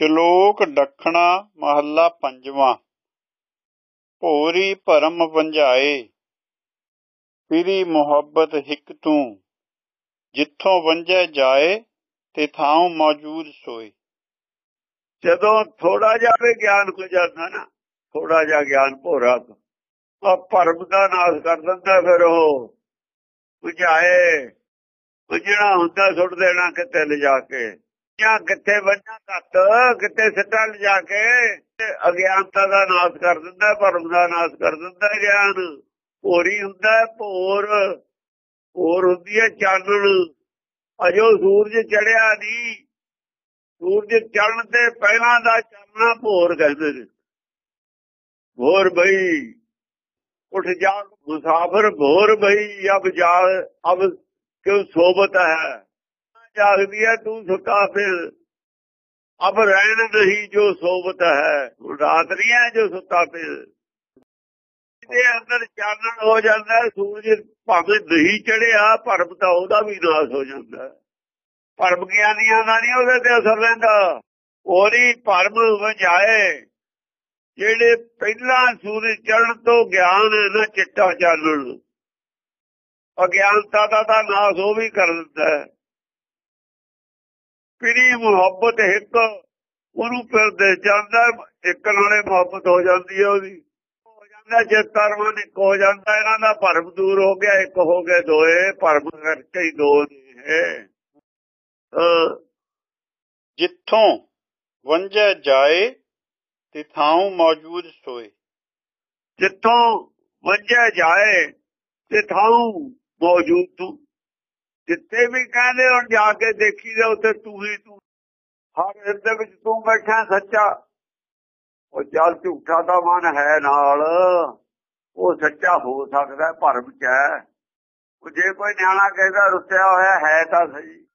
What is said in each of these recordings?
ਸ਼ਲੋਕ ਦੱਖਣਾ ਮਹੱਲਾ ਪੰਜਵਾਂ। ਭੋਰੀ ਭਰਮ ਵੰਝਾਏ, ਫਿਰੀ ਮੁਹੱਬਤ ਹਿਕ ਤੂੰ। ਜਿੱਥੋਂ ਵੰਝੈ ਜਾਏ, ਤੇ ਥਾਉ ਮੌਜੂਦ ਸੋਏ। ਜਦੋਂ ਥੋੜਾ ਜਿਹਾ ਵੀ ਗਿਆਨ ਕੋ ਜਾਂਦਾ ਨਾ ਥੋੜਾ ਜਿਹਾ ਗਿਆਨ ਭੋਰਾ ਆ ਭਰਮ ਦਾ ਨਾਸ਼ ਕਰ ਦਿੰਦਾ ਫਿਰ ਉਹ। ਬੁਝਾਏ ਬੁਝਣਾ ਹੁੰਦਾ ਸੁੱਟ ਦੇਣਾ ਕਿਤੇ ਲਿਜਾ ਕੇ। ਜਾਂ ਕਿੱਥੇ ਵੰਨਾ ਤੱਤ ਕਿੱਥੇ ਸਿੱਟਾ ਲਿਜਾ ਕੇ ਅਗਿਆਨਤਾ ਦਾ ਨਾਸ਼ ਕਰ ਦਿੰਦਾ, ਭਰਮ ਦਾ ਨਾਸ਼ ਕਰ ਦਿੰਦਾ ਗਿਆਨ। ਭੋਰੀ ਹੁੰਦਾ ਭੋਰ ਭੋਰ ਹੁੰਦੀ ਹੈ ਚਾਨਣ। ਅਜੋ ਸੂਰਜ ਚੜਿਆ ਨਹੀਂ। ਸੂਰਜ ਚੜਨ ਤੇ ਪਹਿਲਾਂ ਦਾ ਚਾਨਣਾ ਭੋਰ ਕਹਿੰਦੇ ਨੇ। ਭੋਰ ਬਈ, ਉਠ ਜਾ ਮੁਸਾਫਰ, ਭੋਰ ਬਈ, ਅਬ ਜਾ, ਅਬ ਕਿਉਂ ਸੋਬਤ ਹੈ? ਜਾਗਦੀ ਹੈ ਤੂੰ ਸੁੱਤਾ ਫਿਰ। ਅਬ ਰਹਿਣ ਨਹੀਂ ਜੋ ਸੋਬਤ ਹੈ। ਰਾਤ ਨਹੀਂ ਹੈ ਜੋ ਸੁੱਤਾ ਫਿਰ। ਇਹਦੇ ਅੰਦਰ ਚਾਨਣ ਹੋ ਜਾਂਦਾ ਸੂਰਜ ਭਾਵੇਂ ਨਹੀਂ ਚੜਿਆ, ਭਰਮ ਤਾਂ ਉਹਦਾ ਵੀ ਨਾਸ਼ ਹੋ ਜਾਂਦਾ ਭਰਮ ਗਿਆਨੀਆਂ ਦਾ ਨਹੀਂ ਉਹਦੇ ਤੇ ਅਸਰ ਰਹਿੰਦਾ। ਉਹਦੀ ਭਰਮ ਵਜਾਏ, ਜਿਹੜੇ ਪਹਿਲਾਂ ਸੂਰਜ ਚੜ੍ਹਨ ਤੋਂ ਗਿਆਨ ਨਾ ਚਿੱਟਾ ਚਾਨਣ। ਅਗਿਆਨਤਾ ਦਾ ਤਾਂ ਨਾਸ ਉਹ ਵੀ ਕਰ ਦਿੰਦਾ ਪਿਰੀ ਮੁਹੱਬਤ ਇੱਕ? ਉਹਨੂੰ ਫਿਰ ਦੇ ਜਾਂਦਾ, ਇੱਕ ਨਾਲੇ ਮੁਹੱਬਤ ਹੋ ਜਾਂਦੀ ਹੈ ਉਹਦੀ। ਹੋ ਜਾਂਦਾ ਜੇ ਤਰਮਾਂ ਇੱਕ ਹੋ ਜਾਂਦਾ ਇਹਨਾਂ ਦਾ ਭਰਮ ਦੂਰ ਹੋ ਗਿਆ, ਇੱਕ ਹੋ ਗਏ ਦੋਏ, ਭਰਮ ਕਰਕੇ ਹੀ ਦੋ ਨੇ ਹੈ ਜਿੱਥੋਂ ਵੰਝੈ ਜਾਏ, ਤੇ ਥਾਉ ਮੌਜੂਦ ਸੋਏ। ਜਿੱਥੋਂ ਵੰਜੇ ਜਾਏ, ਤੇ ਥਾਉ ਮੌਜੂਦ ਤੂੰ ਜਿੱਥੇ ਵੀ ਕਹਿੰਦੇ ਹੁਣ ਜਾ ਕੇ ਦੇਖੀ ਜਾ ਉੱਥੇ ਤੂੰ ਹੀ ਤੂੰ। ਹਰ ਹਿਰਦੇ ਵਿੱਚ ਤੂੰ ਬੈਠਾ ਸੱਚਾ। ਉਹ ਜਲ ਝੂਠਾ ਦਾ ਮਨ ਹੈ ਨਾਲ। ਉਹ ਸੱਚਾ ਹੋ ਸਕਦਾ ਭਰਮ ਚ ਹੈ। ਉਹ ਜੇ ਕੋਈ ਨਿਆਣਾ ਕਹਿੰਦਾ ਰੁੱਸਿਆ ਹੋਇਆ ਹੈ ਤਾਂ ਸਹੀ।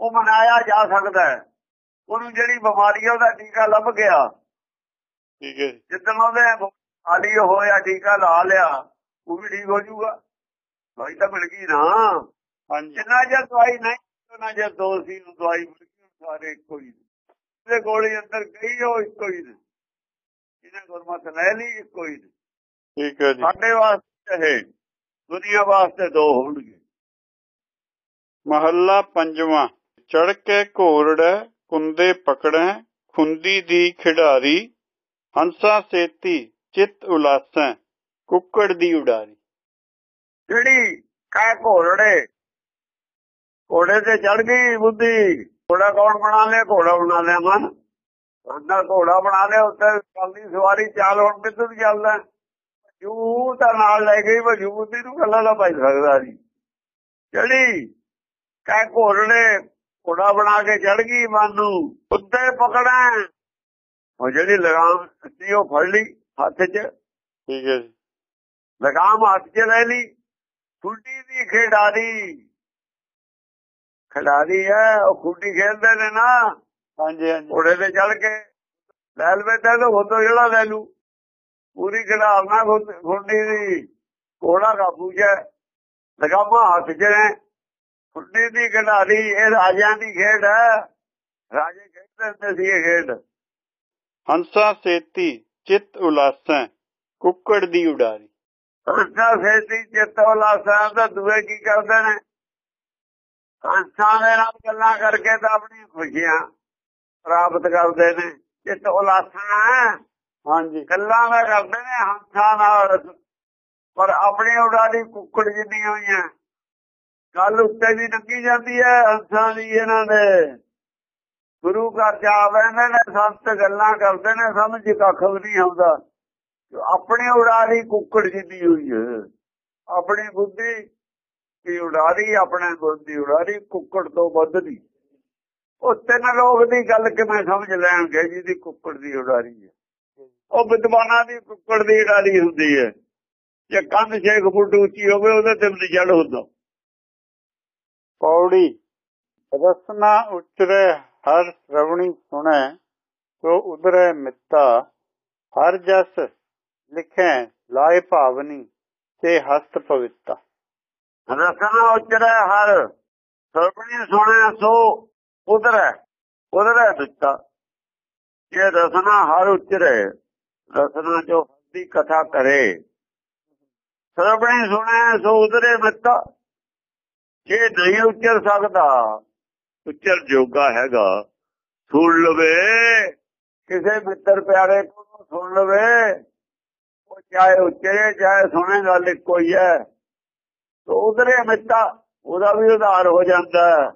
ਉਹ ਮਨਾਇਆ ਜਾ ਸਕਦਾ ਉਹਨੂੰ ਜਿਹੜੀ ਬਿਮਾਰੀ ਹੈ ਉਹਦਾ ਟੀਕਾ ਲੱਭ ਗਿਆ। ਠੀਕ ਹੈ ਜਿੱਦਣ ਉਹਦੇ ਆਲੀ ਹੋਇਆ ਟੀਕਾ ਲਾ ਲਿਆ ਉਹ ਵੀ ਠੀਕ ਹੋ ਜਾਊਗਾ। ਦਵਾਈ ਤਾਂ ਮਿਲ ਗਈ ਨਾ। ਜਿੰਨਾ ਜੇ ਦਵਾਈ ਨਹੀਂ ਉਹਨਾਂ ਜੇ ਦੋ ਸੀ ਨੂੰ ਦਵਾਈ ਮਿਲ ਗਈ ਸਾਰੇ ਇੱਕੋ ਹੀ ਇਹਦੇ ਗੋਲੀ ਅੰਦਰ ਗਈ ਉਹ ਇੱਕੋ ਹੀ ਨੇ। ਇਹਨੇ ਗੁਰਮਤ ਲੈ ਲਈ ਇੱਕੋ ਹੀ ਨੇ। ਠੀਕ ਹੈ ਜੀ। ਸਾਡੇ ਵਾਸਤੇ ਇਹ ਦੁਨੀਆ ਵਾਸਤੇ ਦੋ ਹੋਣਗੇ। ਮਹੱਲਾ ਪੰਜਵਾਂ ਚੜ ਕੇ ਘੋਰੜੈ ਕੁੰਦੇ ਪਕੜੈ ਖੁੰਦੀ ਦੀ ਖਿਡਾਰੀ ਹੰਸਾ ਸੇਤੀ ਚਿਤ ਉਲਾਸੈ ਕੁੱਕੜ ਦੀ ਉਡਾਰੀ। ਜਿਹੜੀ ਕਾਇ ਘੋੜੜੇ ਘੋੜੇ ਤੇ ਚੜ ਗਈ ਬੁੱਧੀ। ਘੋੜਾ ਕੌਣ ਬਣਾ ਲਿਆ? ਘੋੜਾ ਬਣਾ ਲਿਆ ਮਨ। ਉਹਦਾ ਘੋੜਾ ਬਣਾ ਲਿਆ ਉੱਤੇ ਚੱਲਦੀ ਸਵਾਰੀ ਚਾਲ ਹੁਣ ਕਿੱਧਰ ਚੱਲਦਾ? ਜੂ ਤਾਂ ਨਾਲ ਲੈ ਗਈ ਵਜੂ ਬੁੱਧੀ ਨੂੰ ਕੱਲਾ ਨਾ ਪਾਈ ਸਕਦਾ ਜੀ। ਜਿਹੜੀ ਕਾਇ ਘੋੜੜੇ ਘੋੜਾ ਬਣਾ ਕੇ ਚੜ ਗਈ ਮਨ ਨੂੰ ਉੱਤੇ ਪਕੜਾਂ। ਉਹ ਜਿਹੜੀ ਲਗਾਮ ਸੀ ਉਹ ਫੜ ਲਈ ਹੱਥ 'ਚ। ਠੀਕ ਹੈ ਜੀ। ਲਗਾਮ ਹੱਥ 'ਚ ਲੈ ਲਈ। ਖੁੱਡੀ ਦੀ ਖਿਡਾਰੀ ਖਿਡਾਰੀ ਹੈ ਉਹ ਖੁੱਡੀ ਖੇਡਦੇ ਨੇ ਨਾ। ਹਾਂਜੀ ਹਾਂਜੀ। ਘੋੜੇ ਤੇ ਚੜ ਕੇ ਲੈ ਲਵੇ ਤਾਂ ਉਹ ਜਿਹੜਾ ਲੈ ਲੂ ਪੂਰੀ ਖਿਡਾਰਨਾ ਖੁੱਡੀ ਦੀ। ਘੋੜਾ ਕਾਬੂ 'ਚ ਲਗਾਮਾਂ ਹੱਥ 'ਚ ਨੇ। ਖੁੱਡੀ ਦੀ ਖਿਡਾਰੀ ਇਹ ਰਾਜਿਆਂ ਦੀ ਖੇਡ ਹੈ। ਰਾਜੇ ਖੇਡਦੇ ਹੁੰਦੇ ਸੀ ਇਹ ਖੇਡ। ਹੰਸਾ ਸੇਤੀ ਚਿਤ ਉਲਾਸੈ ਕੁੱਕੜ ਦੀ ਉਡਾਰੀ। ਹੰਸਾ ਸੇਤੀ ਚਿੱਤਵਲਾ ਸਾਹਿਬ ਦਾ ਦੂਏ ਕੀ ਕਰਦੇ ਨੇ? ਹੰਸਾਂ ਦੇ ਨਾਲ ਗੱਲਾਂ ਕਰਕੇ ਤਾਂ ਆਪਣੀ ਖੁਸ਼ੀਆਂ ਪ੍ਰਾਪਤ ਕਰਦੇ ਨੇ। ਚਿੱਤ ਉਲਾਸਾ ਹਾਂਜੀ। ਗੱਲਾਂ ਦਾ ਕਰਦੇ ਨੇ ਹੰਸਾਂ ਨਾਲ। ਪਰ ਆਪਣੀ ਉਡਾਰੀ ਕੁੱਕੜ ਜਿੰਨੀ ਹੋਈਆਂ ਗੱਲ ਉੱਤੇ ਵੀ ਨੰਗੀ ਜਾਂਦੀ ਹੈ ਹੰਸਾਂ ਦੀ ਇਹਨਾਂ ਦੇ। ਗੁਰੂ ਘਰ ਜਾ ਬੈਠੇ ਨੇ ਸੰਤ ਗੱਲਾਂ ਕਰਦੇ ਨੇ ਸਮਝ ਕੱਖ ਵੀ ਨਹੀਂ ਆਉਂਦਾ। ਆਪਣੀ ਉਡਾਰੀ ਕੁੱਕੜ ਜਿੱਦੀ ਹੋਈ ਹੈ। ਆਪਣੀ ਬੁੱਧੀ ਦੀ ਉਡਾਰੀ, ਆਪਣੇ ਬੁੱਧੀ ਉਡਾਰੀ, ਕੁੱਕੜ ਤੋਂ ਵੱਧ ਦੀ। ਉਹ ਤਿੰਨ ਲੋਕ ਦੀ ਗੱਲ ਕਿਵੇਂ ਸਮਝ ਲੈਣਗੇ ਜਿਹਦੀ ਕੁੱਕੜ ਦੀ ਉਡਾਰੀ ਹੈ। ਉਹ ਵਿਦਵਾਨਾਂ ਦੀ ਕੁੱਕੜ ਦੀ ਉਡਾਰੀ ਹੁੰਦੀ ਹੈ। ਜੇ ਕੰਧ ਛੇ ਫੁੱਟ ਉੱਚੀ ਹੋਵੇ, ਉਹਦੇ ਤੇ ਵੀ ਜੜ ਹੁੰਦਾ। ਪੌੜੀ, ਰਸਨਾ ਉਚਰੇ, ਹਰ ਸ਼ਰਵਣੀ ਸੁਣੈ, ਤੋ ਉਦਰੈ ਮਿੱਤਾ, ਹਰ ਜਸ ਲਿਖੈ ਲਾਏ ਭਾਵਨੀ, ਤੇ ਹਸਤ ਪਵਿੱਤਾ। ਰਸਨਾ ਉਚਰੈ ਹਰ, ਸਰਬਣੀ ਸੁਣਿਆ ਸੋ, ਉਧਰ ਹੈ ਦਿੱਤਾ ਇਹ ਰਸਨਾ ਹਰ ਉਚਰੇ ਰਸਨਾ ਜੋ ਦੀ ਕਥਾ ਕਰੇ। ਸਰਬਣੀ ਸੁਣੇ ਸੋ ਉਤਰੇ ਮਿੱਤਾ। ਜੇ ਨਹੀਂ ਉਚਰ ਸਕਦਾ ਉਚਰ ਜੋਗਾ ਹੈਗਾ। ਸੁਣ ਲਵੇ, ਕਿਸੇ ਮਿੱਤਰ ਪਿਆਰੇ ਕੋਲ ਸੁਣ ਲਵੇ। ਉਹ ਚਾਹੇ ਉਚਰੇ ਚਾਹੇ ਸੁਣੇ ਗੱਲ ਇੱਕੋ ਹੀ ਹੈ। ਉਧਰੇ ਮਿੱਤਾ, ਉਹਦਾ ਵੀ ਉਧਾਰ ਹੋ ਜਾਂਦਾ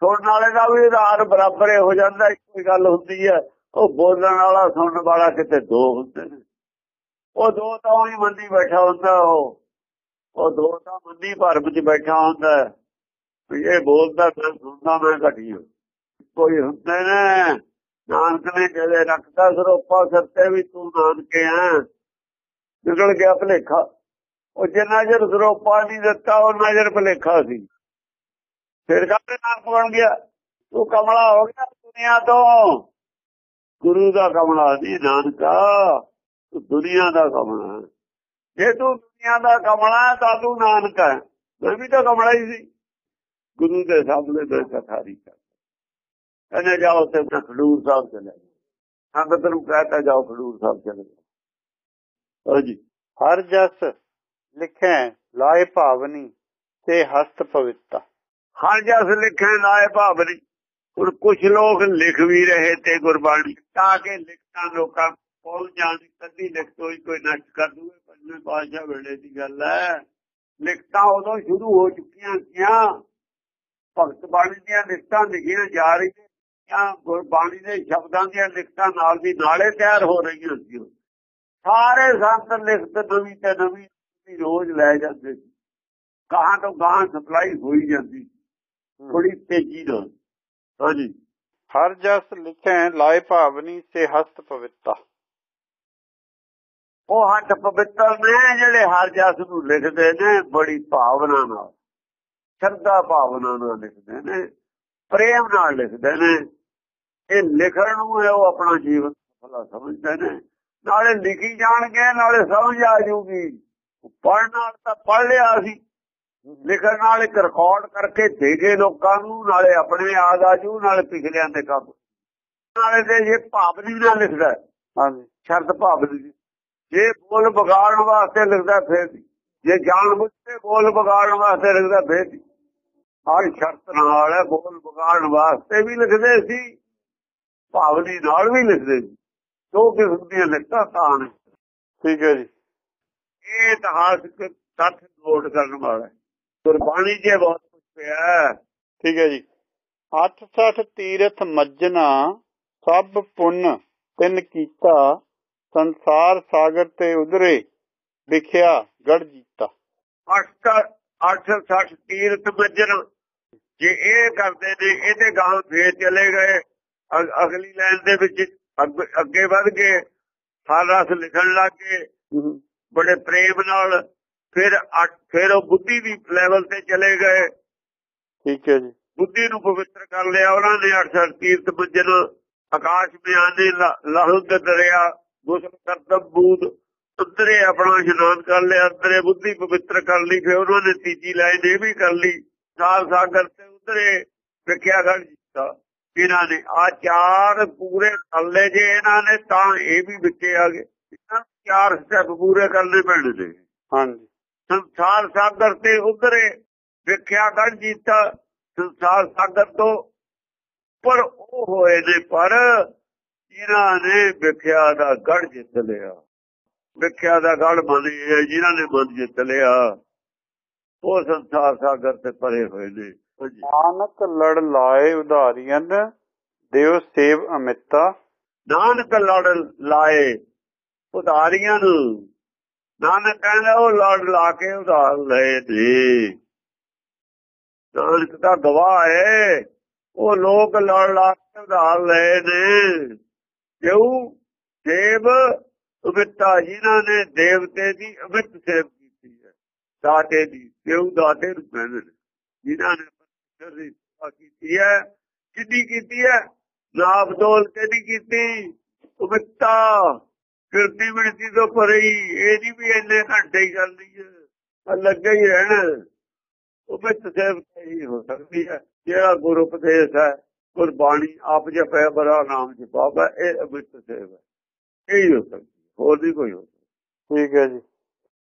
ਸੁਣਨ ਵਾਲੇ ਦਾ ਵੀ ਉਧਾਰ ਬਰਾਬਰ ਹੋ ਜਾਂਦਾ, ਇੱਕੋ ਗੱਲ ਹੁੰਦੀ ਹੈ। ਉਹ ਬੋਲਣ ਵਾਲਾ, ਸੁਣਨ ਵਾਲਾ ਕਿਤੇ ਦੋ ਹੁੰਦੇ ਨੇ। ਉਹ ਦੋ ਤਾਂ ਉਹੀ ਮੰਦੀ ਬੈਠਾ ਹੁੰਦਾ ਉਹ। ਉਹ ਦੋ ਤਾਂ ਮੰਦੀ ਭਰਮ 'ਚ ਬੈਠਾ ਹੁੰਦਾ ਵੀ ਇਹ ਬੋਲਦਾ, ਮੈਂ ਸੁਣਦਾ, ਮੈਂ ਘਟੀ ਕੋਈ ਹੁੰਦੇ ਨੇ। ਨਾਨਕ ਨੇ ਜਿਹੜੇ ਰੱਖਦਾ ਸਰੋਪਾ ਸਿਰ ਵੀ ਤੂੰ ਨਾਨਕੇ ਆ। ਨਿਕਲ ਗਿਆ ਭਲੇਖਾ। ਉਹ ਜਿੰਨਾ ਚਿਰ ਸਰੋਪਾ ਨਹੀਂ ਦਿੱਤਾ, ਉਹ ਨਜ਼ਰ ਭਲੇਖਾ ਸੀ। ਫਿਰ ਕਾਹਦੇ ਨਾਨਕ ਬਣ ਗਿਆ? ਤੂੰ ਕਮਲਾ ਹੋ ਗਿਆ ਦੁਨੀਆ ਤੋਂ। ਗੁਰੂ ਦਾ ਕਮਲਾ ਨਹੀਂ, ਨਾਨਕਾ। ਤੂੰ ਦੁਨੀਆ ਦਾ ਕਮਲਾ ਹੈ। ਜੇ ਤੂੰ ਦੁਨੀਆ ਦਾ ਕਮਲਾ ਤਾਂ ਤੂੰ ਨਾਨਕ ਮੈਂ ਵੀ ਤਾਂ ਕਮਲਾ ਹੀ ਸੀ। ਗੁਰੂ ਦੇ ਸਾਹਮਣੇ ਮੈਂ ਕਥਾ ਕਰ ਕਹਿੰਦੇ, ਜਾਓ ਤੇ ਮੈਂ ਖਡੂਰ ਸਾਹਿਬ ਚਲੇ ਸੰਗਤ ਨੂੰ ਕਹਤਾ ਜਾਓ ਖਡੂਰ ਸਾਹਿਬ ਚਲੇ ਜਾਓ। ਹਾਂਜੀ ਹਰ ਜਸ ਲਿਖੈ, ਲਾਏ ਭਾਵਨੀ ਤੇ ਹਸਤ ਪਵਿੱਤਾ ਹਰ ਜਸ ਲਿਖੇ, ਲਾਏ ਭਾਵਨੀ ਹੁਣ ਕੁਝ ਲੋਕ ਲਿਖ ਵੀ ਰਹੇ ਤੇ ਗੁਰਬਾਣੀ, ਤਾਂ ਕਿ ਲਿਖਤਾਂ ਲੋਕਾਂ ਪਹੁੰਚ ਜਾਣ ਕਦੀ ਲਿਖ ਕੋਈ ਨਸ਼ਟ ਕਰ ਦੂਗੇ ਪੰਜਵੇਂ ਪਾਤਸ਼ਾਹ ਵੇਲੇ ਦੀ ਗੱਲ ਹੈ। ਲਿਖਤਾਂ ਉਦੋਂ ਸ਼ੁਰੂ ਹੋ ਚੁੱਕੀਆਂ ਸੀਆਂ। ਭਗਤ ਬਾਣੀ ਦੀਆਂ ਲਿਖਤਾਂ ਲਿਖੀਆਂ ਜਾ ਰਹੀਆਂ ਗੁਰਬਾਣੀ ਦੇ ਸ਼ਬਦਾਂ ਦੀਆਂ ਲਿਖਤਾਂ ਨਾਲ ਦੀ ਨਾਲੇ ਤਿਆਰ ਹੋ ਰਹੀਆਂ ਸੀ। ਸਾਰੇ ਸੰਤ ਲਿਖਤ ਨਵੀਂ ਤੇ ਨਵੀਂ ਦੀ ਰੋਜ਼ ਲੈ ਜਾਂਦੇ ਸੀ। ਕਹਾਂ ਤੋਂ ਗਾਂ ਸਪਲਾਈ ਹੋਈ ਜਾਂਦੀ ਥੋੜੀ ਤੇਜ਼ੀ ਨਾਲ। ਹਾਂਜੀ। ਹਰ ਜਸ ਲਿਖੈ ਲਾਏ ਭਾਵਨੀ ਤੇ ਹਸਤ ਪਵਿੱਤਾ। ਉਹ ਹੱਥ ਪਵਿੱਤਰ ਨੇ ਜਿਹੜੇ ਹਰ ਜਸ ਨੂੰ ਲਿਖਦੇ ਨੇ ਬੜੀ ਭਾਵਨਾ ਨਾਲ। ਸ਼ਰਧਾ ਭਾਵਨਾ ਨਾਲ ਲਿਖਦੇ ਨੇ ਪ੍ਰੇਮ ਨਾਲ ਲਿਖਦੇ ਨੇ। ਇਹ ਲਿਖਣ ਨੂੰ ਹੈ ਉਹ ਆਪਣਾ ਜੀਵਨ ਸਫਲਾ ਸਮਝਦੇ ਨੇ। ਨਾਲੇ ਲਿਖੀ ਜਾਣਗੇ ਨਾਲੇ ਸਮਝ ਆ ਜੂਗੀ। ਪੜ੍ਹਨ ਨਾਲ ਤਾਂ ਪੜ੍ਹ ਲਿਆ ਸੀ। ਲਿਖਣ ਨਾਲ ਇੱਕ ਰਿਕਾਰਡ ਕਰਕੇ ਦੇ ਗਏ ਲੋਕਾਂ ਨੂੰ ਨਾਲੇ ਆਪਣੇ ਯਾਦ ਆ ਜੂ ਨਾਲੇ ਪਿਛਲਿਆਂ ਦੇ ਕੰਮ। ਨਾਲੇ ਤੇ ਇਹ ਭਾਵਨੀ ਨਾਲ ਲਿਖਦਾ ਹਾਂਜੀ। ਸ਼ਰਤ ਭਾਵਨੀ ਦੀ। ਜੇ ਬੋਲ ਵਿਗਾੜਨ ਵਾਸਤੇ ਲਿਖਦਾ ਫੇਰ। ਜੇ ਜਾਣ ਬੁੱਝ ਕੇ ਬੋਲ ਵਿਗਾੜਨ ਵਾਸਤੇ ਲਿਖਦਾ ਫੇਰ। ਹਰ ਸ਼ਰਤ ਨਾਲ ਹੈ ਬੋਲ ਵਿਗਾੜਨ ਵਾਸਤੇ ਵੀ ਲਿਖਦੇ ਸੀ ਭਾਵਨੀ ਨਾਲ ਵੀ ਲਿਖਦੇ ਸੀ। ਦੋ ਕਿਸਮ ਦੀਆਂ ਲਿਖਤਾਂ ਤਾਂ ਨੇ। ਠੀਕ ਹੈ ਜੀ। ਇਹ ਇਤਿਹਾਸਕ ਤੱਥ ਨੋਟ ਕਰਨ ਵਾਲਾ। ਗੁਰਬਾਣੀ 'ਚ ਬਹੁਤ ਕੁਝ ਪਿਆ। ਠੀਕ ਹੈ ਜੀ। 86 ਤੀਰਥ ਮੱਜਣਾ ਸਭ ਪੁੰਨ ਤਿੰਨ ਕੀਤਾ ਸੰਸਾਰ ਸਾਗਰ ਤੇ ਉਧਰੇ ਵਿਖਿਆ ਗੜ ਜੀਤਾ। ਅੱਠ ਅੱਠ ਸੱਠ ਤੀਰਥ ਮੱਜਣ ਜੇ ਇਹ ਕਰਦੇ ਨੇ ਇਹਦੇ ਗਾਂ ਫੇਰ ਚਲੇ ਗਏ। ਅਗ- ਅਗਲੀ ਲਾਈਨ ਦੇ ਵਿੱਚ ਅੱਗ- ਵਧ ਗਏ। ਹਰ ਰਸ ਲਿਖਣ ਲੱਗੇ ਬੜੇ ਪ੍ਰੇਮ ਨਾਲ ਫਿਰ ਫਿਰ ਉਹ ਬੁੱਧੀ ਦੀ ਲੈਵਲ ਤੇ ਚਲੇ ਗਏ। ਠੀਕ ਹੈ ਜੀ। ਬੁੱਧੀ ਨੂੰ ਪਵਿੱਤਰ ਕਰ ਲਿਆ। ਉਹਨਾਂ ਨੇ ਅੱਠ ਸੱਠ ਤੀਰਥ ਮੱਜਣ ਆਕਾਸ਼ ਬਿਆਨੇ ਲਹੂ ਦੇ ਦਰਿਆ ਗੁਸਲ ਕਰਦਮ ਬੂਦ ਅੰਦਰੇ ਆਪਣਾ ਇਸ਼ਨਾਨ ਕਰ ਲਿਆ। ਅੰਦਰੇ ਬੁੱਧੀ ਪਵਿੱਤਰ ਕਰ ਲਈ। ਫਿਰ ਉਹਨਾਂ ਨੇ ਤੀਜੀ ਲਾਈਨ ਇਹ ਵੀ ਕਰ ਲਈ। ਸਾਲ ਸਾਗਰ ਤੇ ਉਤਰੇ। ਵਿਖਿਆ ਗੜ ਜੀਤਾ ਇਹਨਾਂ ਨੇ ਆ ਚਾਰ ਪੂਰੇ ਥੱਲੇ ਜੇ ਇਹਨਾਂ ਨੇ ਤਾਂ ਇਹ ਵੀ ਵਿੱਚੇ ਆ ਗਏ। ਇਹਨਾਂ ਚਾਰ ਸਟੈਪ ਪੂਰੇ ਕਰਨੇ ਪੈਣੇ ਨੇ ਹਾਂਜੀ। ਸੰਸਾਰ ਸਾਗਰ ਤੇ ਉਤਰੇ ਵਿਖਿਆ ਗੜ ਜੀਤਾ ਸੰਸਾਰ ਸਾਗਰ ਤੋਂ ਪਰ ਉਹ ਹੋਏ ਨੇ ਪਰ ਜਿਨ੍ਹਾਂ ਨੇ ਵਿਖਿਆ ਦਾ ਗੜ ਜਿੱਤ ਲਿਆ। ਵਿਖਿਆ ਦਾ ਗੜ ਬਣੇ ਜਿਨ੍ਹਾਂ ਨੇ ਮਨ ਜਿੱਤ ਲਿਆ ਉਹ ਸੰਸਾਰ ਸਾਗਰ ਤੇ ਪਰੇ ਹੋਏ ਨੇ। ਨਾਨਕ ਲੜ ਲਾਏ ਉਧਾਰੀਆਂ ਦਿਓ ਸੇਵ ਅਮਿਤਾ। ਨਾਨਕ ਲੜ ਲਾਏ ਉਧਾਰੀਆਂ ਨੂੰ। ਨਾਨਕ ਕਹਿੰਦਾ, ਉਹ ਲੜ ਲਾ ਕੇ ਉਧਾਰ ਲਏ ਨੇ ਨਾਨਕ ਦਾ ਗਵਾਹ ਹੈ ਉਹ ਲੋਕ ਲੜ ਲਾ ਕੇ ਉਧਾਰ ਲਏ ਨੇ। ਕਿਉਂ? ਦੇਵ ਅਮਿਤਾ ਜਿਨ੍ਹਾਂ ਨੇ ਦੇਵਤੇ ਦੀ ਅਮਿਤ ਸੇਵ ਕੀਤੀ ਹੈ। ਦਾਤੇ ਦੀ, ਕਿਉਂ? ਦਾਤੇ ਨੂੰ ਕਹਿੰਦੇ ਜਿਨ੍ਹਾਂ ਨੇ ਪਰਮੇਸ਼ਰ ਦੀ ਸੇਵਾ ਕੀਤੀ ਹੈ। ਕਿੱਡੀ ਕੀਤੀ ਹੈ? ਨਾਪ ਤੋਲ ਕੇ ਕੀਤੀ? ਅਮਿਤਾ ਕਿਰਤੀ ਮਿਣਤੀ ਤੋਂ ਪਰੇ ਹੀ, ਇਹ ਵੀ ਇੰਨੇ ਘੰਟੇ ਹੀ ਕਰਨੀ ਹੈ ਲੱਗੇ ਹੀ ਰਹਿਣਾ। ਉਹ ਵਿੱਚ ਸੇਵ ਹੀ ਹੋ ਸਕਦੀ ਹੈ ਜਿਹੜਾ ਗੁਰੂ ਉਪਦੇਸ਼ ਹੈ ਗੁਰਬਾਣੀ ਆਪ ਜਪੈ ਬਰਾ ਨਾਮ ਜਪਾਵੇ, ਇਹ ਅਮਿਤ ਸੇਵ। ਹੈ ਇਹ ਹੀ ਹੋ ਸਕਦੀ, ਹੋਰ ਨਹੀਂ ਕੋਈ ਹੋ ਸਕਦਾ। ਠੀਕ ਹੈ ਜੀ।